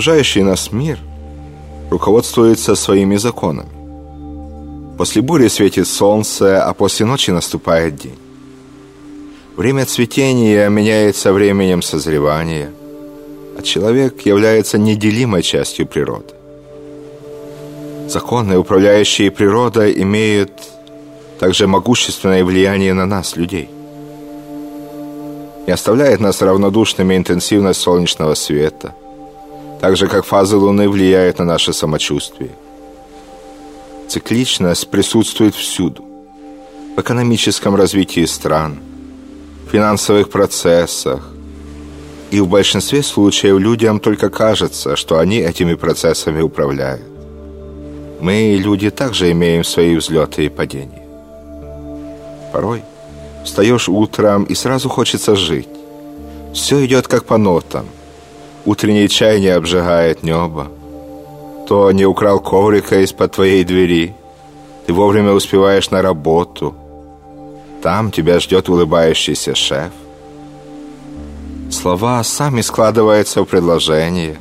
Окружающий нас мир руководствуется своими законами. После бури светит солнце, а после ночи наступает день. Время цветения меняется временем созревания, а человек является неделимой частью природы. Законы, управляющие природой, имеют также могущественное влияние на нас, людей. Не оставляет нас равнодушными интенсивность солнечного света, так же, как фазы Луны влияют на наше самочувствие. Цикличность присутствует всюду. В экономическом развитии стран, в финансовых процессах, и в большинстве случаев людям только кажется, что они этими процессами управляют. Мы, люди, также имеем свои взлеты и падения. Порой встаешь утром и сразу хочется жить. Все идет как по нотам. Утренний чай не обжигает небо. То не украл коврика из-под твоей двери. Ты вовремя успеваешь на работу. Там тебя ждет улыбающийся шеф. Слова сами складываются в предложение.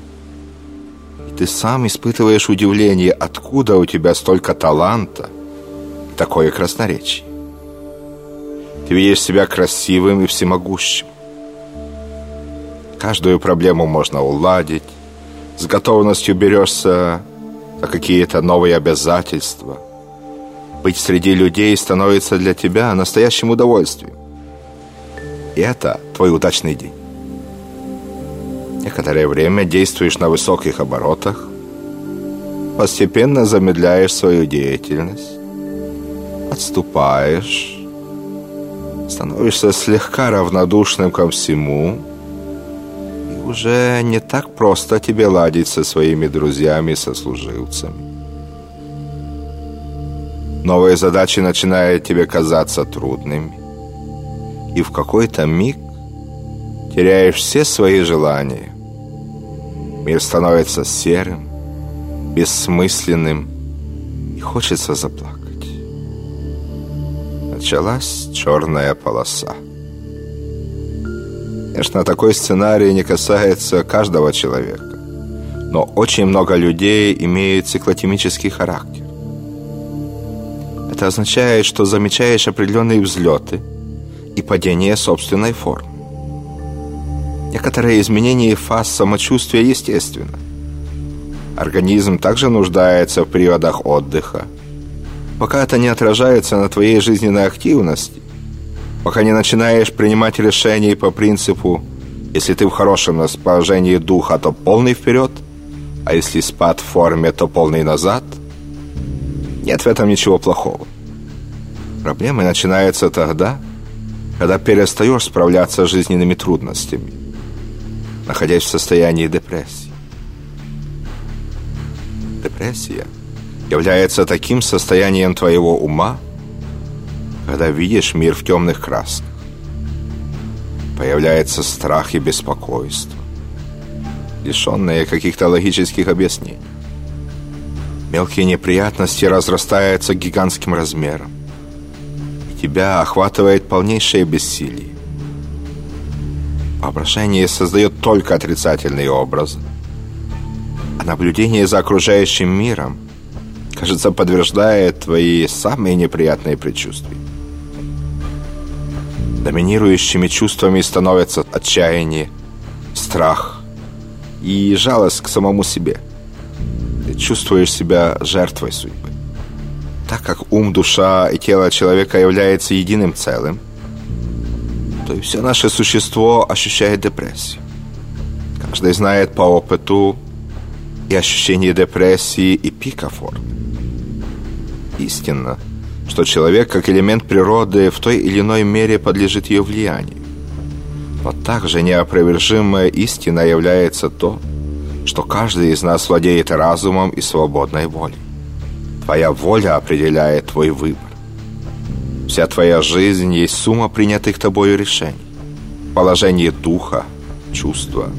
И ты сам испытываешь удивление, откуда у тебя столько таланта и такое красноречие. Ты видишь себя красивым и всемогущим. Каждую проблему можно уладить. С готовностью берешься за какие-то новые обязательства. Быть среди людей становится для тебя настоящим удовольствием. И это твой удачный день. Некоторое время действуешь на высоких оборотах, постепенно замедляешь свою деятельность, отступаешь, становишься слегка равнодушным ко всему, уже не так просто тебе ладить со своими друзьями и сослуживцами. Новые задачи начинают тебе казаться трудными, и в какой-то миг теряешь все свои желания. Мир становится серым, бессмысленным, и хочется заплакать началась черная полоса. Конечно, такой сценарий не касается каждого человека, но очень много людей имеют циклотемический характер. Это означает, что замечаешь определенные взлеты и падение собственной формы. Некоторые изменения фаз самочувствия естественно. Организм также нуждается в периодах отдыха – пока это не отражается на твоей жизненной активности, пока не начинаешь принимать решения по принципу «если ты в хорошем расположении духа, то полный вперед, а если спад в форме, то полный назад», нет в этом ничего плохого. Проблемы начинаются тогда, когда перестаешь справляться с жизненными трудностями, находясь в состоянии депрессии. Депрессия – является таким состоянием твоего ума, когда видишь мир в темных красках. Появляется страх и беспокойство, лишенные каких-то логических объяснений. Мелкие неприятности разрастаются гигантским размером, и тебя охватывает полнейшее бессилие. Воображение создает только отрицательные образы, а наблюдение за окружающим миром – кажется, подтверждает твои самые неприятные предчувствия. Доминирующими чувствами становятся отчаяние, страх и жалость к самому себе. Ты чувствуешь себя жертвой судьбы. Так как ум, душа и тело человека являются единым целым, то и все наше существо ощущает депрессию. Каждый знает по опыту и ощущение депрессии и пика формы истинно, что человек, как элемент природы, в той или иной мере подлежит ее влиянию. Но также неопровержимая истина является то, что каждый из нас владеет разумом и свободной волей. Твоя воля определяет твой выбор. Вся твоя жизнь есть сумма принятых тобою решений. Положение духа, чувства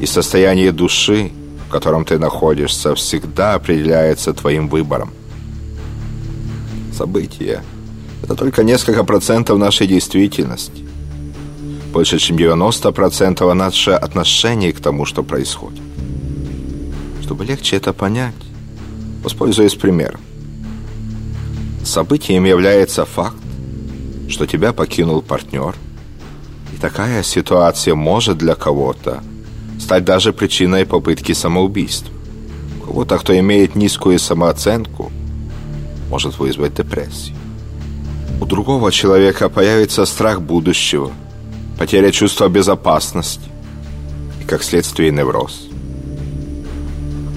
и состояние души, в котором ты находишься, всегда определяется твоим выбором – события. Это только несколько процентов нашей действительности. Больше, чем 90% наше отношение к тому, что происходит. Чтобы легче это понять, воспользуюсь примером. Событием является факт, что тебя покинул партнер, и такая ситуация может для кого-то стать даже причиной попытки самоубийства. У кого-то, кто имеет низкую самооценку, может вызвать депрессию. У другого человека появится страх будущего, потеря чувства безопасности и, как следствие, невроз.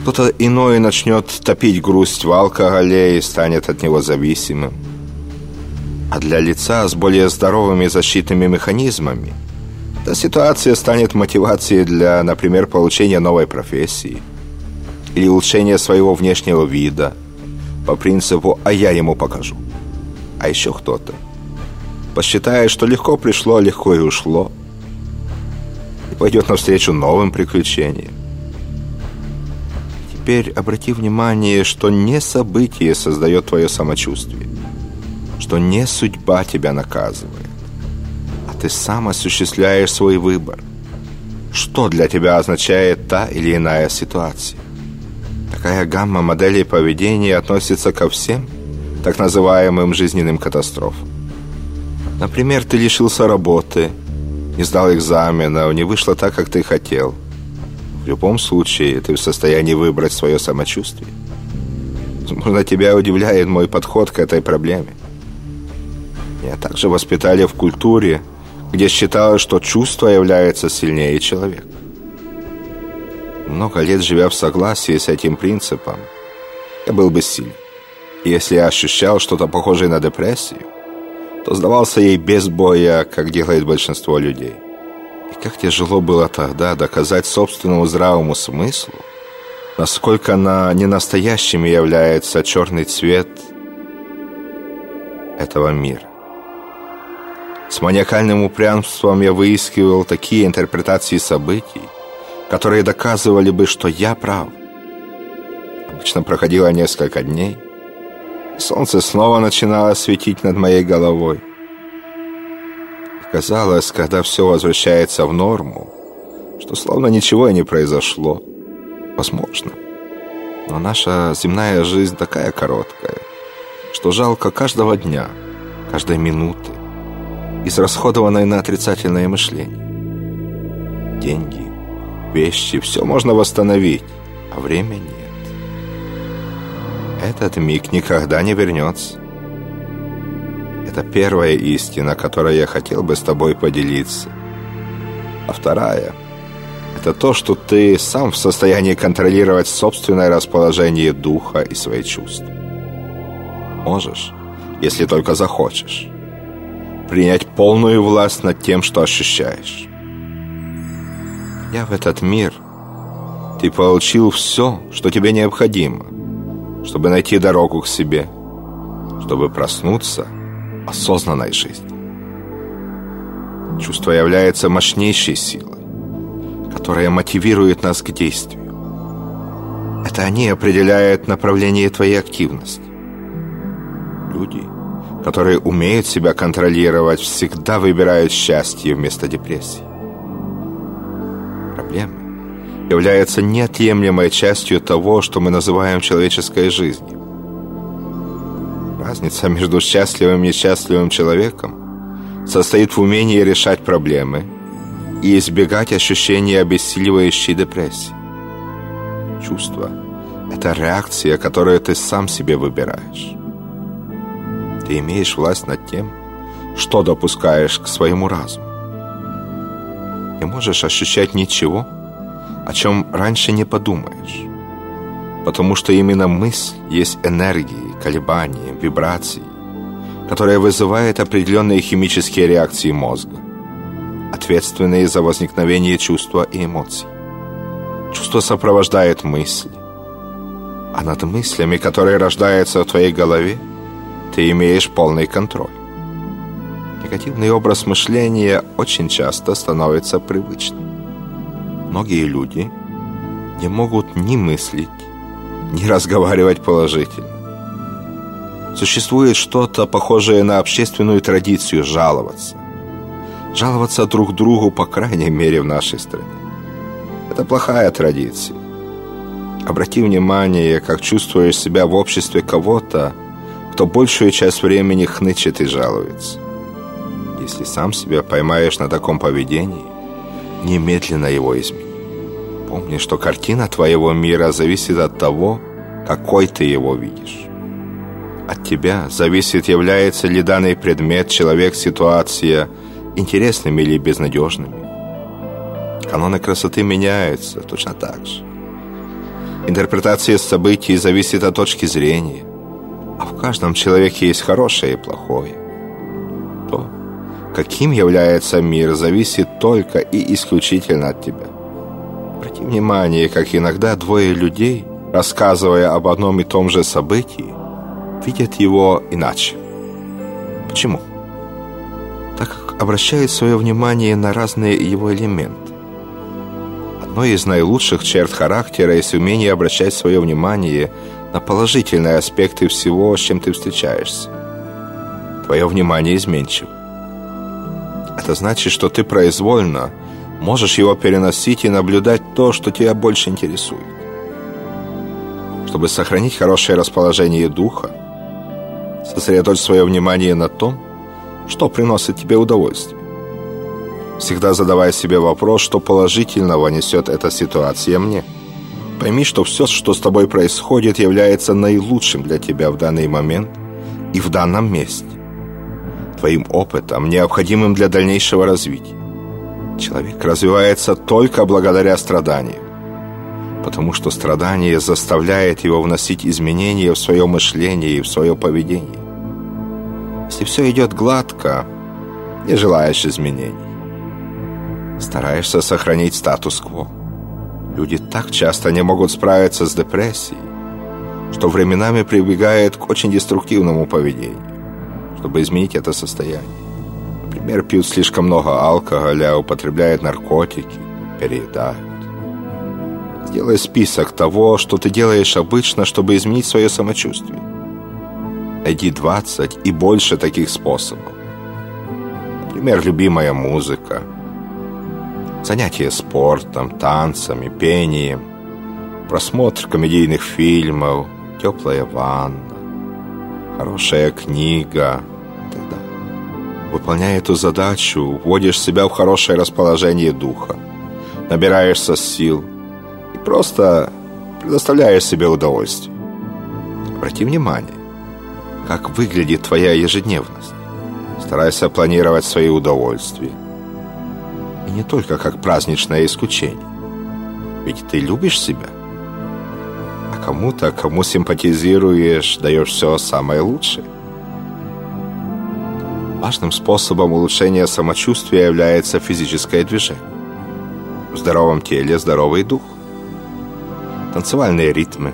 Кто-то иной начнет топить грусть в алкоголе и станет от него зависимым. А для лица с более здоровыми защитными механизмами эта ситуация станет мотивацией для, например, получения новой профессии или улучшения своего внешнего вида по принципу «а я ему покажу». А еще кто-то посчитает, что легко пришло, легко и ушло, и пойдет навстречу новым приключениям теперь обрати внимание, что не событие создает твое самочувствие, что не судьба тебя наказывает, а ты сам осуществляешь свой выбор. Что для тебя означает та или иная ситуация? Такая гамма моделей поведения относится ко всем так называемым жизненным катастрофам. Например, ты лишился работы, не сдал экзамена, не вышло так, как ты хотел – в любом случае, ты в состоянии выбрать свое самочувствие. Возможно, тебя удивляет мой подход к этой проблеме. Меня также воспитали в культуре, где считалось, что чувство является сильнее человека. Много лет живя в согласии с этим принципом, я был бы сильным. И если я ощущал что-то похожее на депрессию, то сдавался ей без боя, как делает большинство людей. И как тяжело было тогда доказать собственному здравому смыслу, насколько на ненастоящим является черный цвет этого мира. С маниакальным упрямством я выискивал такие интерпретации событий, которые доказывали бы, что я прав. Обычно проходило несколько дней, и солнце снова начинало светить над моей головой. Казалось, когда все возвращается в норму, что словно ничего и не произошло. Возможно. Но наша земная жизнь такая короткая, что жалко каждого дня, каждой минуты, израсходованной на отрицательное мышление. Деньги, вещи, все можно восстановить, а время нет. Этот миг никогда не вернется. Это первая истина, которой я хотел бы с тобой поделиться. А вторая – это то, что ты сам в состоянии контролировать собственное расположение духа и свои чувства. Можешь, если только захочешь, принять полную власть над тем, что ощущаешь. Я в этот мир ты получил все, что тебе необходимо, чтобы найти дорогу к себе, чтобы проснуться – осознанной жизни. Чувство является мощнейшей силой, которая мотивирует нас к действию. Это они определяют направление твоей активности. Люди, которые умеют себя контролировать, всегда выбирают счастье вместо депрессии. Проблемы являются неотъемлемой частью того, что мы называем человеческой жизнью. Разница между счастливым и несчастливым человеком состоит в умении решать проблемы и избегать ощущения обессиливающей депрессии. Чувство – это реакция, которую ты сам себе выбираешь. Ты имеешь власть над тем, что допускаешь к своему разуму. Не можешь ощущать ничего, о чем раньше не подумаешь потому что именно мысль есть энергии, колебания, вибрации, которая вызывает определенные химические реакции мозга, ответственные за возникновение чувства и эмоций. Чувство сопровождает мысли, а над мыслями, которые рождаются в твоей голове, ты имеешь полный контроль. Негативный образ мышления очень часто становится привычным. Многие люди не могут ни мыслить, не разговаривать положительно. Существует что-то похожее на общественную традицию жаловаться. Жаловаться друг другу, по крайней мере, в нашей стране. Это плохая традиция. Обрати внимание, как чувствуешь себя в обществе кого-то, кто большую часть времени хнычет и жалуется. Если сам себя поймаешь на таком поведении, немедленно его измени. Помни, что картина твоего мира зависит от того, какой ты его видишь. От тебя зависит, является ли данный предмет, человек, ситуация интересными или безнадежными. Каноны красоты меняются точно так же. Интерпретация событий зависит от точки зрения, а в каждом человеке есть хорошее и плохое. То, каким является мир, зависит только и исключительно от тебя. Обрати внимание, как иногда двое людей, рассказывая об одном и том же событии, видят его иначе. Почему? Так как обращают свое внимание на разные его элементы. Одной из наилучших черт характера есть умение обращать свое внимание на положительные аспекты всего, с чем ты встречаешься. Твое внимание изменчиво. Это значит, что ты произвольно можешь его переносить и наблюдать то, что тебя больше интересует. Чтобы сохранить хорошее расположение духа, сосредоточь свое внимание на том, что приносит тебе удовольствие. Всегда задавая себе вопрос, что положительного несет эта ситуация мне. Пойми, что все, что с тобой происходит, является наилучшим для тебя в данный момент и в данном месте. Твоим опытом, необходимым для дальнейшего развития. Человек развивается только благодаря страданию, потому что страдание заставляет его вносить изменения в свое мышление и в свое поведение. Если все идет гладко, не желаешь изменений. Стараешься сохранить статус-кво. Люди так часто не могут справиться с депрессией, что временами прибегают к очень деструктивному поведению, чтобы изменить это состояние. Например, пьют слишком много алкоголя, употребляют наркотики, переедают. Сделай список того, что ты делаешь обычно, чтобы изменить свое самочувствие. Найди 20 и больше таких способов. Например, любимая музыка, занятия спортом, танцами, пением, просмотр комедийных фильмов, теплая ванна, хорошая книга далее. Выполняя эту задачу, вводишь себя в хорошее расположение духа, набираешься сил и просто предоставляешь себе удовольствие. Обрати внимание, как выглядит твоя ежедневность. Старайся планировать свои удовольствия. И не только как праздничное исключение. Ведь ты любишь себя. Кому-то, кому симпатизируешь, даешь все самое лучшее. Важным способом улучшения самочувствия является физическое движение. В здоровом теле здоровый дух. Танцевальные ритмы.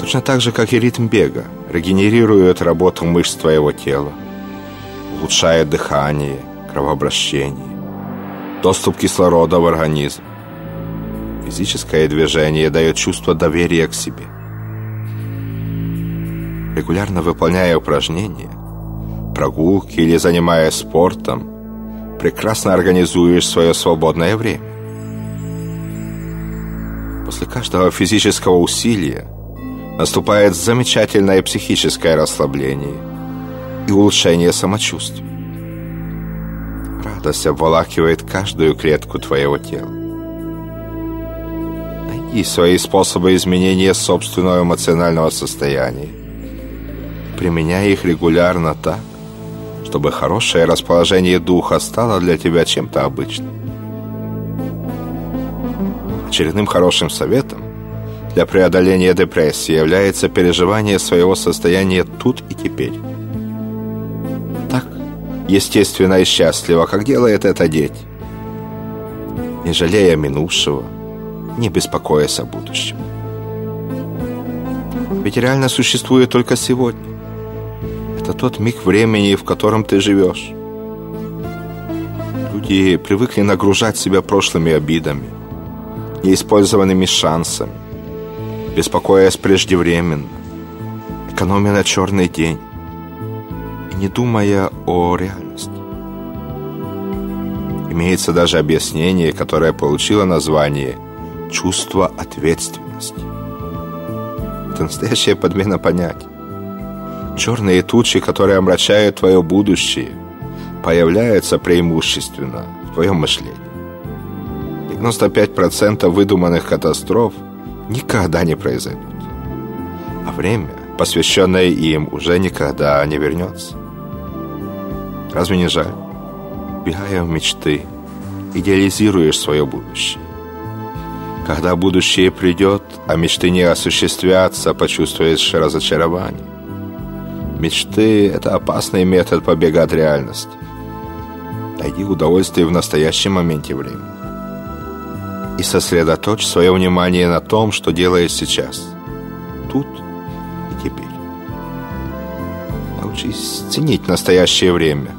Точно так же, как и ритм бега, регенерирует работу мышц твоего тела, улучшает дыхание, кровообращение, доступ кислорода в организм. Физическое движение дает чувство доверия к себе. Регулярно выполняя упражнения, прогулки или занимаясь спортом, прекрасно организуешь свое свободное время. После каждого физического усилия наступает замечательное психическое расслабление и улучшение самочувствия. Радость обволакивает каждую клетку твоего тела. Найди свои способы изменения собственного эмоционального состояния. Применяй их регулярно так, чтобы хорошее расположение духа стало для тебя чем-то обычным. Очередным хорошим советом для преодоления депрессии является переживание своего состояния тут и теперь. Так, естественно и счастливо, как делает это дети. Не жалея минувшего, не беспокоясь о будущем. Ведь реально существует только сегодня. Это тот миг времени, в котором ты живешь. Люди привыкли нагружать себя прошлыми обидами, неиспользованными шансами, беспокоясь преждевременно, экономя на черный день и не думая о реальности. Имеется даже объяснение, которое получило название «чувство ответственности». Это настоящая подмена понятий. Черные тучи, которые омрачают твое будущее, появляются преимущественно в твоем мышлении. 95% выдуманных катастроф никогда не произойдут. А время, посвященное им, уже никогда не вернется. Разве не жаль? Бегая в мечты, идеализируешь свое будущее. Когда будущее придет, а мечты не осуществятся, почувствуешь разочарование. Мечты – это опасный метод побега от реальности. Найди удовольствие в настоящем моменте времени. И сосредоточь свое внимание на том, что делаешь сейчас. Тут и теперь. Научись ценить настоящее время,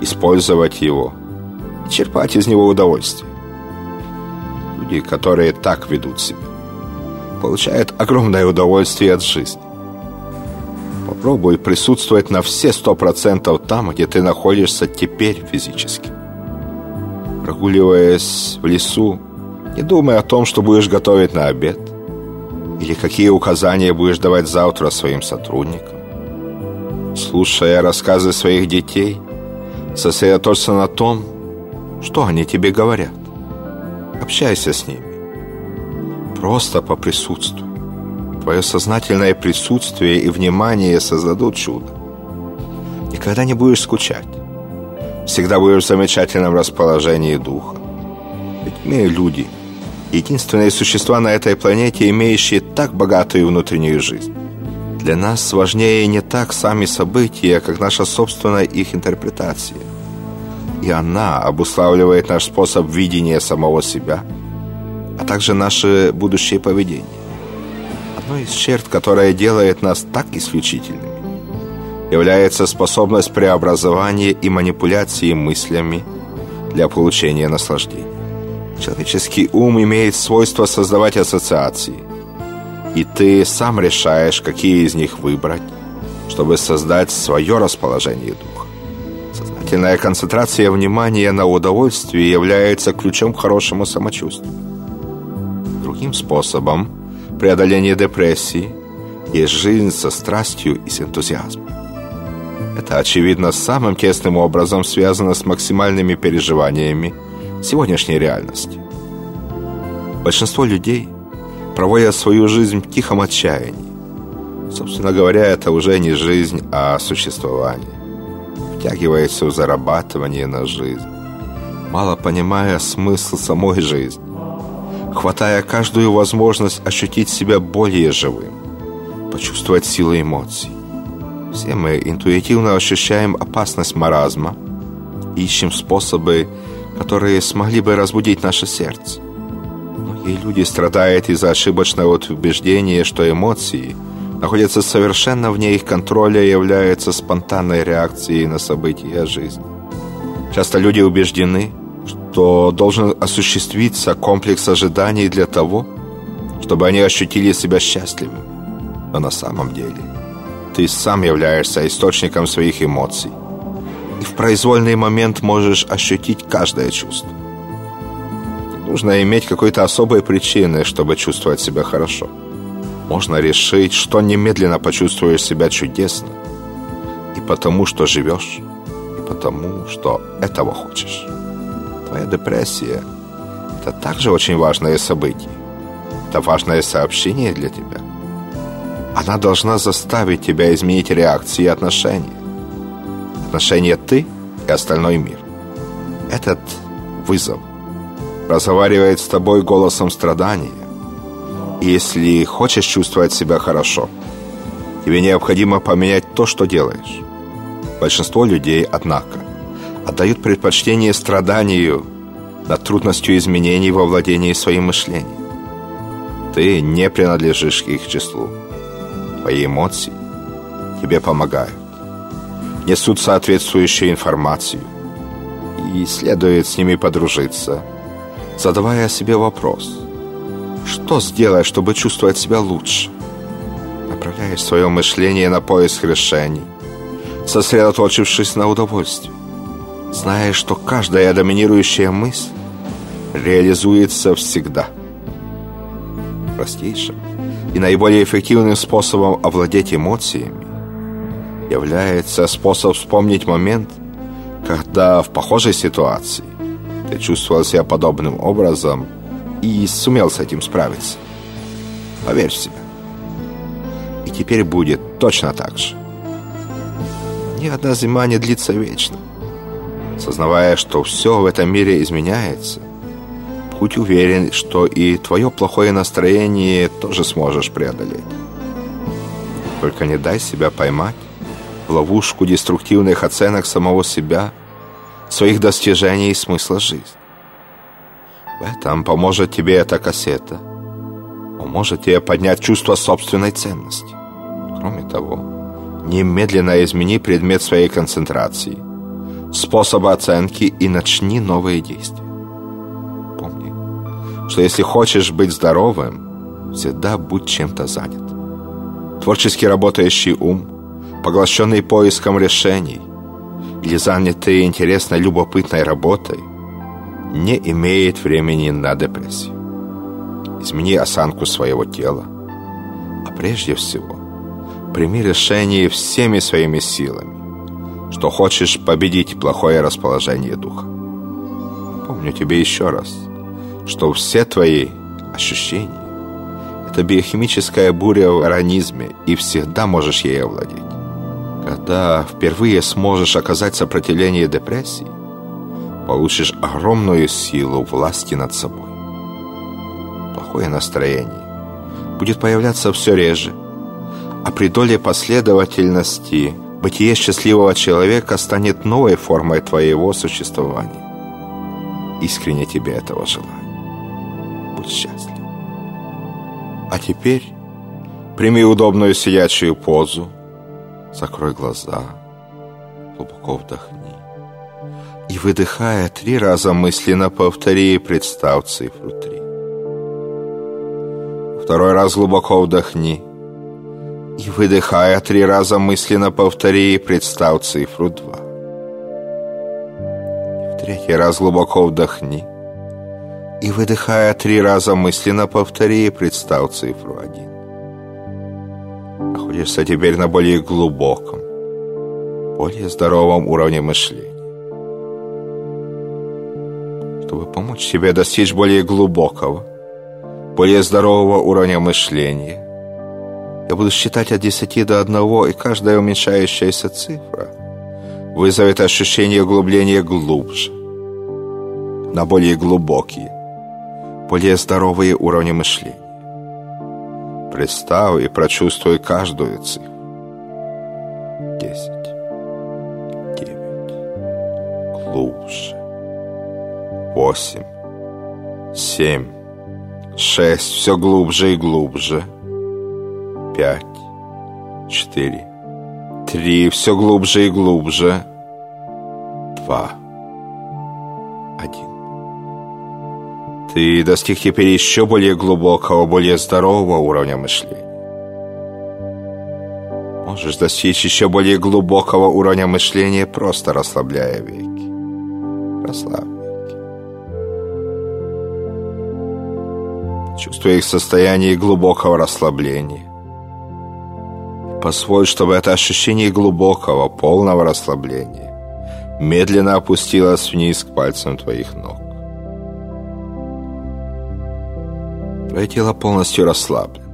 использовать его и черпать из него удовольствие. Люди, которые так ведут себя, получают огромное удовольствие от жизни. Попробуй присутствовать на все сто процентов там, где ты находишься теперь физически. Прогуливаясь в лесу, не думай о том, что будешь готовить на обед или какие указания будешь давать завтра своим сотрудникам. Слушая рассказы своих детей, сосредоточься на том, что они тебе говорят. Общайся с ними. Просто поприсутствуй. Твое сознательное присутствие и внимание создадут чудо. Никогда не будешь скучать. Всегда будешь в замечательном расположении духа. Ведь мы люди – единственные существа на этой планете, имеющие так богатую внутреннюю жизнь. Для нас важнее не так сами события, как наша собственная их интерпретация. И она обуславливает наш способ видения самого себя, а также наше будущее поведение. Одной из черт, которая делает нас так исключительными, является способность преобразования и манипуляции мыслями для получения наслаждения. Человеческий ум имеет свойство создавать ассоциации. И ты сам решаешь, какие из них выбрать, чтобы создать свое расположение духа. Сознательная концентрация внимания на удовольствии является ключом к хорошему самочувствию. Другим способом преодоления депрессии есть жизнь со страстью и с энтузиазмом. Это, очевидно, самым тесным образом связано с максимальными переживаниями сегодняшней реальности. Большинство людей проводят свою жизнь в тихом отчаянии. Собственно говоря, это уже не жизнь, а существование. Втягивается в зарабатывание на жизнь, мало понимая смысл самой жизни, хватая каждую возможность ощутить себя более живым, почувствовать силу эмоций. Все мы интуитивно ощущаем опасность маразма, ищем способы которые смогли бы разбудить наше сердце. Многие люди страдают из-за ошибочного убеждения, что эмоции находятся совершенно вне их контроля и являются спонтанной реакцией на события жизни. Часто люди убеждены, что должен осуществиться комплекс ожиданий для того, чтобы они ощутили себя счастливыми. Но на самом деле ты сам являешься источником своих эмоций и в произвольный момент можешь ощутить каждое чувство. Нужно иметь какой-то особой причины, чтобы чувствовать себя хорошо. Можно решить, что немедленно почувствуешь себя чудесно. И потому, что живешь, и потому, что этого хочешь. Твоя депрессия – это также очень важное событие. Это важное сообщение для тебя. Она должна заставить тебя изменить реакции и отношения отношения ты и остальной мир. Этот вызов разговаривает с тобой голосом страдания. Если хочешь чувствовать себя хорошо, тебе необходимо поменять то, что делаешь. Большинство людей, однако, отдают предпочтение страданию над трудностью изменений во владении своим мышлением. Ты не принадлежишь к их числу. Твои эмоции тебе помогают несут соответствующую информацию, и следует с ними подружиться, задавая себе вопрос, что сделать, чтобы чувствовать себя лучше? Направляя свое мышление на поиск решений, сосредоточившись на удовольствии, зная, что каждая доминирующая мысль реализуется всегда. простейшим и наиболее эффективным способом овладеть эмоциями является способ вспомнить момент, когда в похожей ситуации ты чувствовал себя подобным образом и сумел с этим справиться. Поверь в себя. И теперь будет точно так же. Ни одна зима не длится вечно. Сознавая, что все в этом мире изменяется, будь уверен, что и твое плохое настроение тоже сможешь преодолеть. Только не дай себя поймать в ловушку деструктивных оценок самого себя, своих достижений и смысла жизни. В этом поможет тебе эта кассета. Поможет тебе поднять чувство собственной ценности. Кроме того, немедленно измени предмет своей концентрации, способа оценки и начни новые действия. Помни, что если хочешь быть здоровым, всегда будь чем-то занят. Творчески работающий ум, поглощенный поиском решений или занятый интересной, любопытной работой, не имеет времени на депрессию. Измени осанку своего тела, а прежде всего прими решение всеми своими силами, что хочешь победить плохое расположение духа. Помню тебе еще раз, что все твои ощущения – это биохимическая буря в организме, и всегда можешь ей овладеть. Когда впервые сможешь оказать сопротивление депрессии, получишь огромную силу власти над собой. Плохое настроение будет появляться все реже, а при доле последовательности бытие счастливого человека станет новой формой твоего существования. Искренне тебе этого желаю. Будь счастлив. А теперь прими удобную сидячую позу, закрой глаза, глубоко вдохни. И выдыхая три раза мысленно повтори и представь цифру три. Второй раз глубоко вдохни. И выдыхая три раза мысленно повтори и представь цифру два. И в третий раз глубоко вдохни. И выдыхая три раза мысленно повтори и представь цифру один. Находишься теперь на более глубоком, более здоровом уровне мышления. Чтобы помочь себе достичь более глубокого, более здорового уровня мышления, я буду считать от 10 до 1, и каждая уменьшающаяся цифра вызовет ощущение углубления глубже, на более глубокие, более здоровые уровни мышления. Представь и прочувствуй каждую цифру. Десять, девять, глубже, восемь, семь, шесть, все глубже и глубже, пять, четыре, три, все глубже и глубже, два, один. Ты достиг теперь еще более глубокого, более здорового уровня мышления. Можешь достичь еще более глубокого уровня мышления, просто расслабляя веки. Расслабь Чувствуя их состояние глубокого расслабления. Позволь, чтобы это ощущение глубокого, полного расслабления медленно опустилось вниз к пальцам твоих ног. Твое тело полностью расслаблено.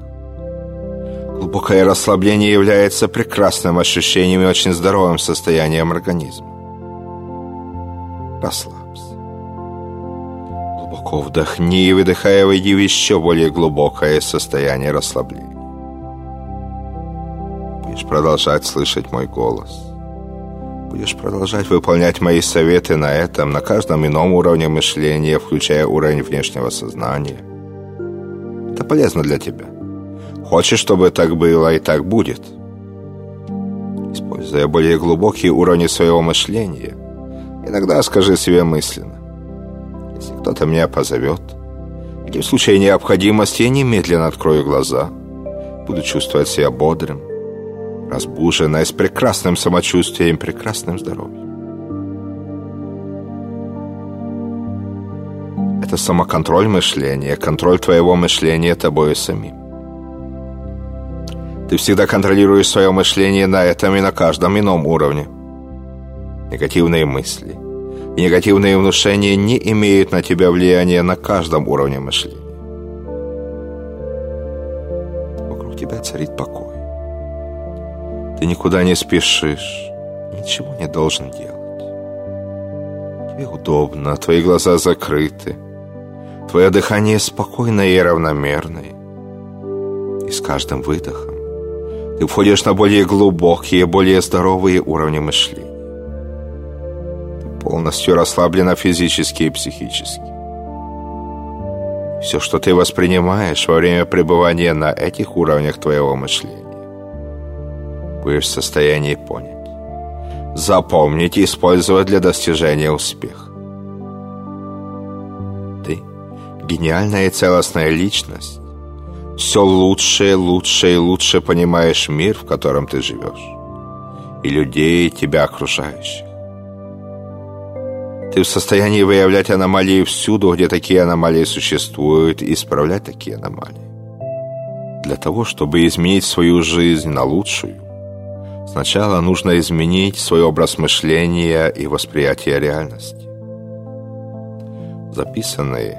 Глубокое расслабление является прекрасным ощущением и очень здоровым состоянием организма. Расслабься. Глубоко вдохни и выдыхая, войди в еще более глубокое состояние расслабления. Будешь продолжать слышать мой голос. Будешь продолжать выполнять мои советы на этом, на каждом ином уровне мышления, включая уровень внешнего сознания – это полезно для тебя. Хочешь, чтобы так было, и так будет. Используя более глубокие уровни своего мышления, иногда скажи себе мысленно. Если кто-то меня позовет, или в случае необходимости я немедленно открою глаза, буду чувствовать себя бодрым, разбуженной, с прекрасным самочувствием, прекрасным здоровьем. Это самоконтроль мышления, контроль твоего мышления тобою самим. Ты всегда контролируешь свое мышление на этом и на каждом ином уровне. Негативные мысли негативные внушения не имеют на тебя влияния на каждом уровне мышления. Вокруг тебя царит покой. Ты никуда не спешишь, ничего не должен делать. Тебе удобно, твои глаза закрыты, твое дыхание спокойное и равномерное. И с каждым выдохом ты входишь на более глубокие, более здоровые уровни мышления. Полностью расслаблена физически и психически. Все, что ты воспринимаешь во время пребывания на этих уровнях твоего мышления, будешь в состоянии понять, запомнить и использовать для достижения успеха. Ты – гениальная и целостная личность, все лучше, лучше и лучше понимаешь мир, в котором ты живешь, и людей, тебя окружающих. Ты в состоянии выявлять аномалии всюду, где такие аномалии существуют, и исправлять такие аномалии. Для того, чтобы изменить свою жизнь на лучшую, сначала нужно изменить свой образ мышления и восприятие реальности. Записанные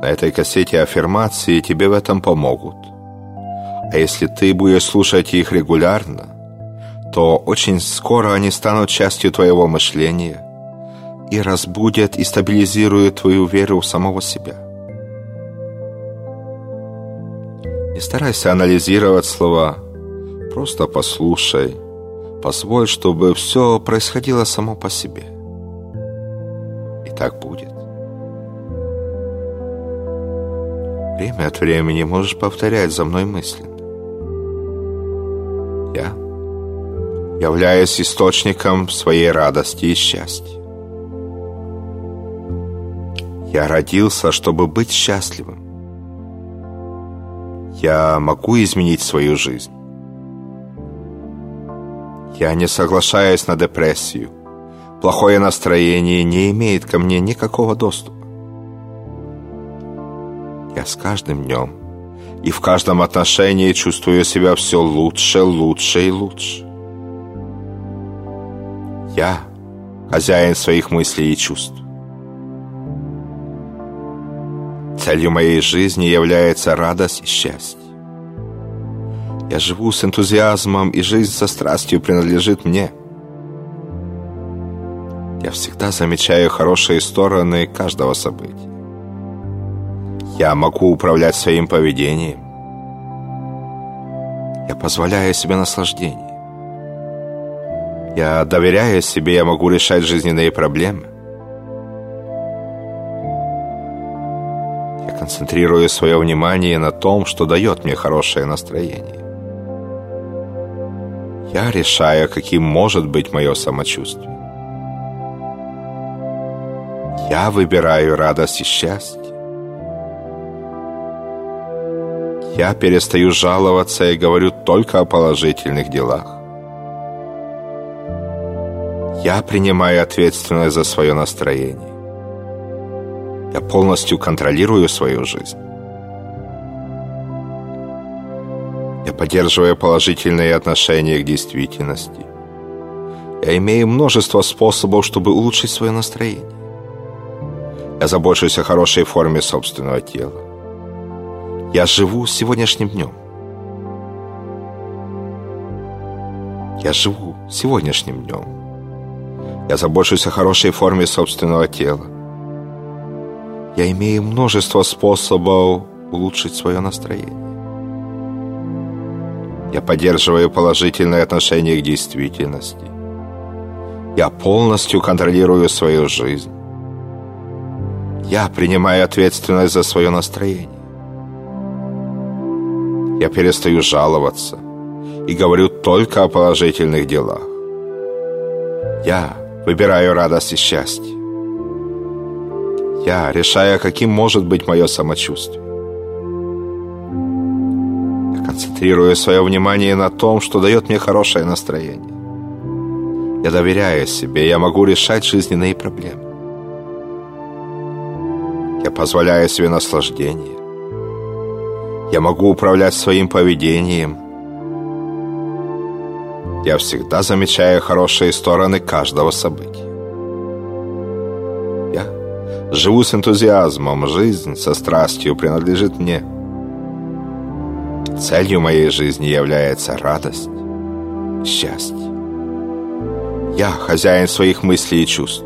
на этой кассете аффирмации тебе в этом помогут. А если ты будешь слушать их регулярно, то очень скоро они станут частью твоего мышления и разбудят и стабилизируют твою веру в самого себя. Не старайся анализировать слова, просто послушай, позволь, чтобы все происходило само по себе. И так будет. Время от времени можешь повторять за мной мысленно. Я являюсь источником своей радости и счастья. Я родился, чтобы быть счастливым. Я могу изменить свою жизнь. Я не соглашаюсь на депрессию. Плохое настроение не имеет ко мне никакого доступа. Я с каждым днем и в каждом отношении чувствую себя все лучше, лучше и лучше. Я хозяин своих мыслей и чувств. Целью моей жизни является радость и счастье. Я живу с энтузиазмом, и жизнь со страстью принадлежит мне. Я всегда замечаю хорошие стороны каждого события. Я могу управлять своим поведением. Я позволяю себе наслаждение. Я доверяю себе, я могу решать жизненные проблемы. Я концентрирую свое внимание на том, что дает мне хорошее настроение. Я решаю, каким может быть мое самочувствие. Я выбираю радость и счастье. Я перестаю жаловаться и говорю только о положительных делах. Я принимаю ответственность за свое настроение. Я полностью контролирую свою жизнь. Я поддерживаю положительные отношения к действительности. Я имею множество способов, чтобы улучшить свое настроение. Я забочусь о хорошей форме собственного тела. Я живу сегодняшним днем. Я живу сегодняшним днем. Я забочусь о хорошей форме собственного тела. Я имею множество способов улучшить свое настроение. Я поддерживаю положительное отношение к действительности. Я полностью контролирую свою жизнь. Я принимаю ответственность за свое настроение. Я перестаю жаловаться и говорю только о положительных делах. Я выбираю радость и счастье. Я решаю, каким может быть мое самочувствие. Я концентрирую свое внимание на том, что дает мне хорошее настроение. Я доверяю себе, я могу решать жизненные проблемы. Я позволяю себе наслаждение. Я могу управлять своим поведением. Я всегда замечаю хорошие стороны каждого события. Живу с энтузиазмом, жизнь со страстью принадлежит мне. Целью моей жизни является радость, счастье. Я хозяин своих мыслей и чувств.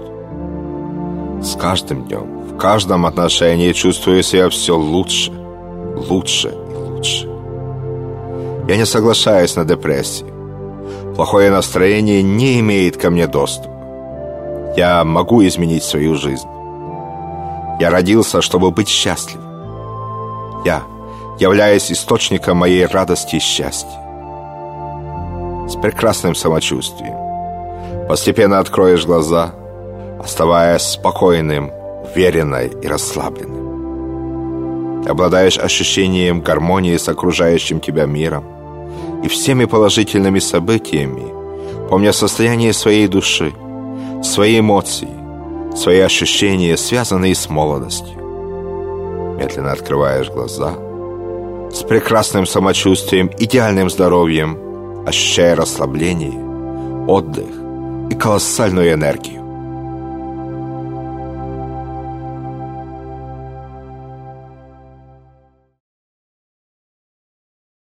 С каждым днем, в каждом отношении чувствую себя все лучше, лучше и лучше. Я не соглашаюсь на депрессию. Плохое настроение не имеет ко мне доступа. Я могу изменить свою жизнь. Я родился, чтобы быть счастливым. Я являюсь источником моей радости и счастья. С прекрасным самочувствием. Постепенно откроешь глаза, оставаясь спокойным, уверенной и расслабленным. Обладаешь ощущением гармонии с окружающим тебя миром и всеми положительными событиями, помня состояние своей души, свои эмоции, свои ощущения, связанные с молодостью. Медленно открываешь глаза с прекрасным самочувствием, идеальным здоровьем, ощущая расслабление, отдых и колоссальную энергию.